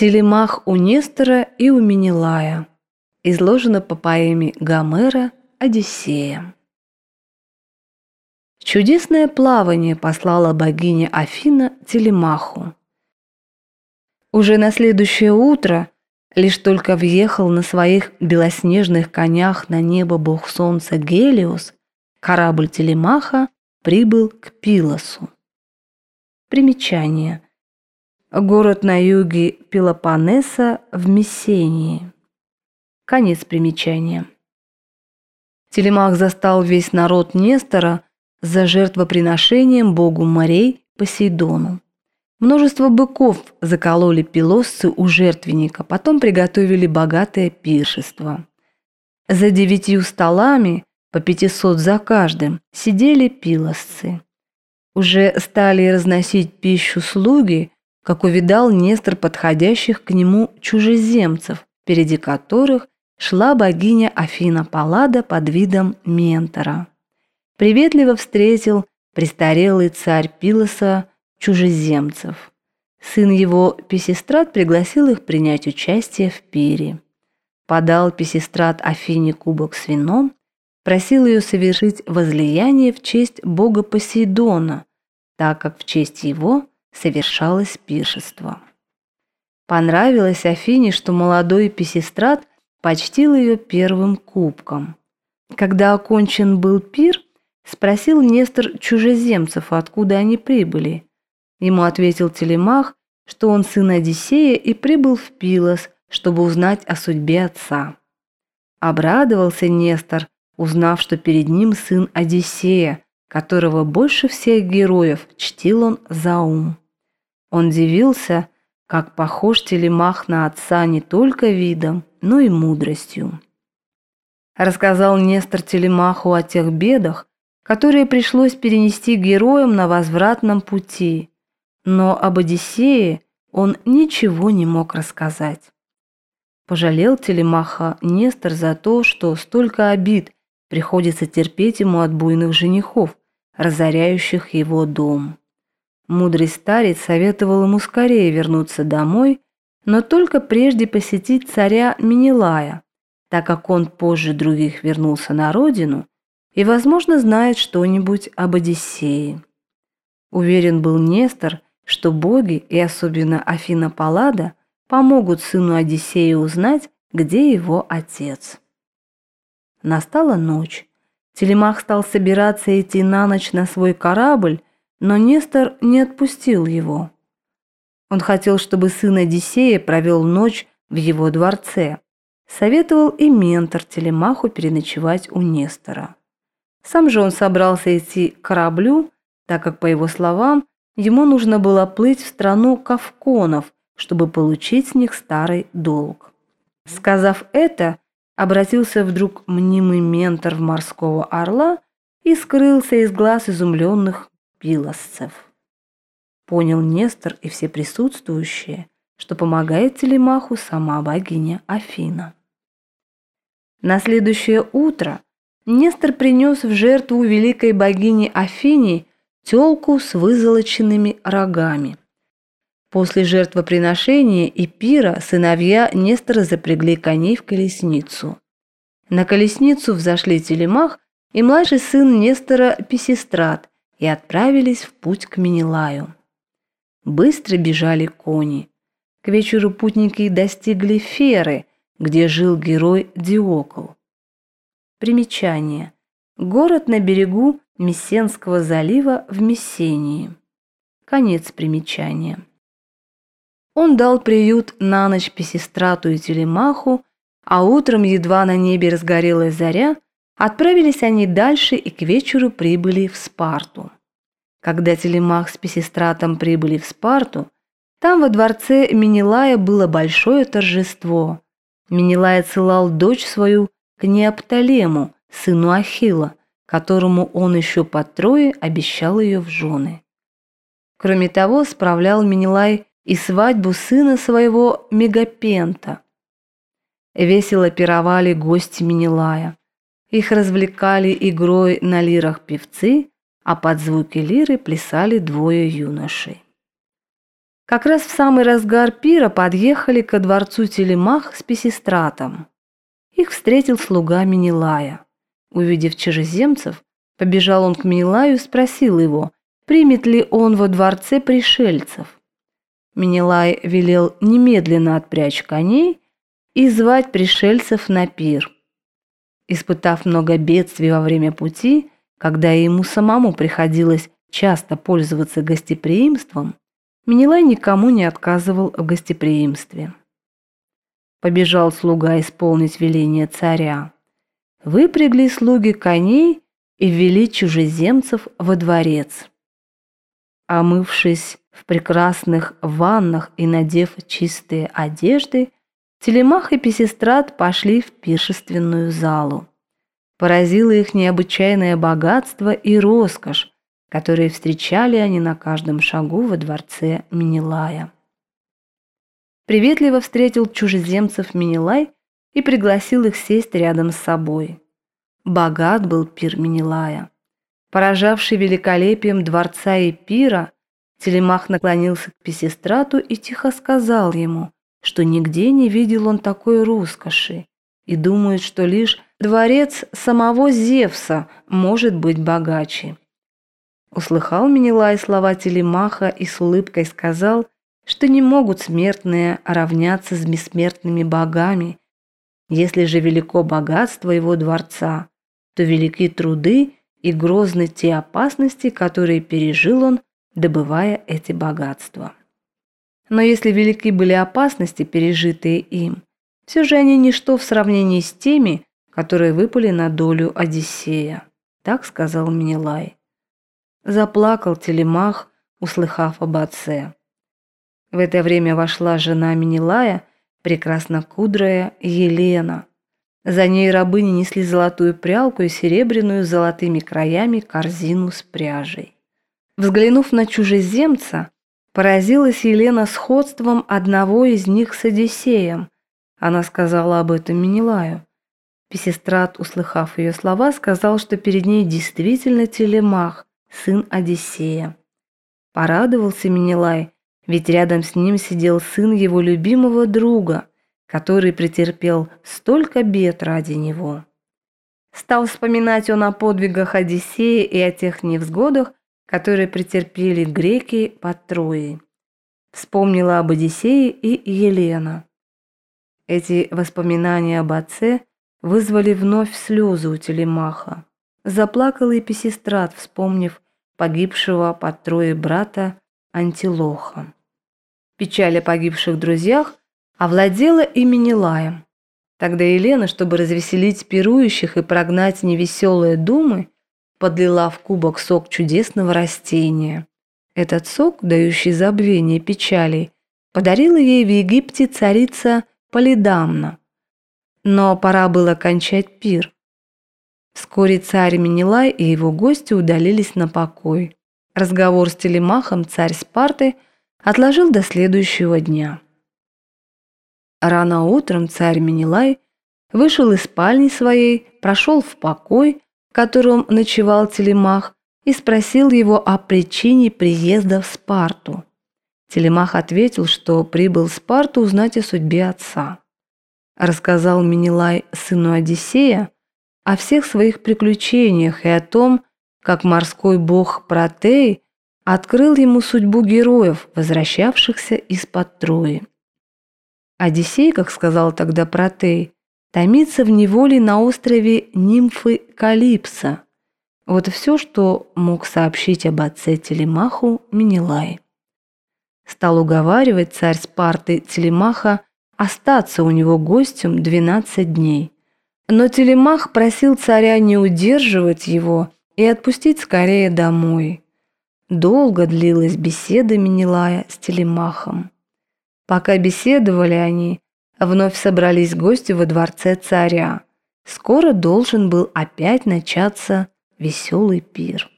Телемах у Нестора и у Менелая. Изложено по поэме Гомера «Одиссея». Чудесное плавание послала богиня Афина Телемаху. Уже на следующее утро, лишь только въехал на своих белоснежных конях на небо бог солнца Гелиос, корабль Телемаха прибыл к Пилосу. Примечание. Город на юге Пелопоннеса в Мессении. Конец примечания. Телемах застал весь народ Нестора за жертвоприношением богу морей Посейдону. Множество быков закололи пилосцы у жертвенника, потом приготовили богатое пиршество. За девятью столами, по пятисот за каждым, сидели пилосцы. Уже стали разносить пищу слуги, как увидал Нестор подходящих к нему чужеземцев, впереди которых шла богиня Афина Паллада под видом ментора. Приветливо встретил престарелый царь Пилоса чужеземцев. Сын его Песистрат пригласил их принять участие в пире. Подал Песистрат Афине кубок с вином, просил ее совершить возлияние в честь бога Посейдона, так как в честь его совершалось пиршество. Понравилось Афине, что молодой Песистрат почтил ее первым кубком. Когда окончен был пир, спросил Нестор чужеземцев, откуда они прибыли. Ему ответил Телемах, что он сын Одиссея и прибыл в Пилос, чтобы узнать о судьбе отца. Обрадовался Нестор, узнав, что перед ним сын Одиссея, которого больше всех героев чтил он за ум. Он дивился, как похож Телемах на отца не только видом, но и мудростью. Рассказал Нестор Телемаху о тех бедах, которые пришлось перенести героям на возвратном пути, но об Одиссее он ничего не мог рассказать. Пожалел Телемаха Нестор за то, что столько обид приходится терпеть ему от буйных женихов, разоряющих его дом. Мудрый старец советовал ему скорее вернуться домой, но только прежде посетить царя Менелая, так как он позже других вернулся на родину и, возможно, знает что-нибудь об Одиссее. Уверен был Нестор, что боги и особенно Афина Паллада помогут сыну Одиссея узнать, где его отец. Настала ночь. Телемах стал собираться идти на ночь на свой корабль, но Нестор не отпустил его. Он хотел, чтобы сын Одиссея провел ночь в его дворце. Советовал и ментор Телемаху переночевать у Нестора. Сам же он собрался идти к кораблю, так как, по его словам, ему нужно было плыть в страну кавконов, чтобы получить с них старый долг. Сказав это, обратился вдруг мнимый ментор в морского орла и скрылся из глаз изумленных пилосцев. Понял Нестор и все присутствующие, что помогает Телемаху сама богиня Афина. На следующее утро Нестор принес в жертву великой богине Афине телку с вызолоченными рогами. После жертвоприношения и пира сыновья Нестора запрягли коней в колесницу. На колесницу взошли Телемах и младший сын Нестора Песистрат, и отправились в путь к Менелаю. Быстро бежали кони. К вечеру путники достигли Феры, где жил герой Диокол. Примечание. Город на берегу Мессенского залива в Мессении. Конец примечания. Он дал приют на ночь Песистрату и Телемаху, а утром, едва на небе разгорелась заря, Отправились они дальше и к вечеру прибыли в Спарту. Когда Телемах с Песистратом прибыли в Спарту, там во дворце Менелая было большое торжество. Менелай отсылал дочь свою к Неопталему, сыну Ахила, которому он еще по трое обещал ее в жены. Кроме того, справлял Менелай и свадьбу сына своего Мегапента. Весело пировали гости Менелая. Их развлекали игрой на лирах певцы, а под звуки лиры плясали двое юношей. Как раз в самый разгар пира подъехали ко дворцу Телемах с Песистратом. Их встретил слуга Минилая. Увидев чужеземцев, побежал он к Минилаю и спросил его, примет ли он во дворце пришельцев. Минилай велел немедленно отпрячь коней и звать пришельцев на пир. Испытав много бедствий во время пути, когда ему самому приходилось часто пользоваться гостеприимством, Менелай никому не отказывал в гостеприимстве. Побежал слуга исполнить веление царя. Выпрягли слуги коней и ввели чужеземцев во дворец. Омывшись в прекрасных ваннах и надев чистые одежды, Телемах и Песестрат пошли в пиршественную залу. Поразило их необычайное богатство и роскошь, которые встречали они на каждом шагу во дворце Минилая. Приветливо встретил чужеземцев Минилай и пригласил их сесть рядом с собой. Богат был пир Минилая. Поражавший великолепием дворца и пира, Телемах наклонился к Песистрату и тихо сказал ему, что нигде не видел он такой роскоши и думает, что лишь дворец самого Зевса может быть богаче. Услыхал Менелай слова Телемаха и с улыбкой сказал, что не могут смертные равняться с бессмертными богами. Если же велико богатство его дворца, то велики труды и грозны те опасности, которые пережил он, добывая эти богатства. Но если велики были опасности, пережитые им, все же они ничто в сравнении с теми, которые выпали на долю Одиссея. Так сказал Менелай. Заплакал Телемах, услыхав об отце. В это время вошла жена Менелая, прекрасно кудрая Елена. За ней рабыни несли золотую прялку и серебряную с золотыми краями корзину с пряжей. Взглянув на чужеземца, поразилась Елена сходством одного из них с Одиссеем. Она сказала об этом Менелаю. Песестрат, услыхав ее слова, сказал, что перед ней действительно телемах, сын Одиссея. Порадовался Менелай, ведь рядом с ним сидел сын его любимого друга, который претерпел столько бед ради него. Стал вспоминать он о подвигах Одиссея и о тех невзгодах, которые претерпели греки под Троей. Вспомнила об Одиссее и Елена. Эти воспоминания об отце вызвали вновь слезы у Телемаха. Заплакал и Песистрат, вспомнив погибшего под трое брата Антилоха. Печаль о погибших друзьях овладела и Менелаем. Тогда Елена, чтобы развеселить пирующих и прогнать невеселые думы, подлила в кубок сок чудесного растения. Этот сок, дающий забвение печалей, подарила ей в Египте царица Полидамна. Но пора было кончать пир. Вскоре царь Менелай и его гости удалились на покой. Разговор с телемахом царь Спарты отложил до следующего дня. Рано утром царь Менелай вышел из спальни своей, прошел в покой, в котором ночевал телемах, и спросил его о причине приезда в Спарту. Телемах ответил, что прибыл в Спарту узнать о судьбе отца. Рассказал Менелай сыну Одиссея, о всех своих приключениях и о том, как морской бог Протей открыл ему судьбу героев, возвращавшихся из-под Трои. Одиссей, как сказал тогда Протей, томится в неволе на острове нимфы Калипса. Вот все, что мог сообщить об отце Телемаху Менелай. Стал уговаривать царь Спарты Телемаха остаться у него гостем 12 дней – но Телемах просил царя не удерживать его и отпустить скорее домой. Долго длилась беседа Менелая с Телемахом. Пока беседовали они, вновь собрались гости во дворце царя. Скоро должен был опять начаться веселый пир.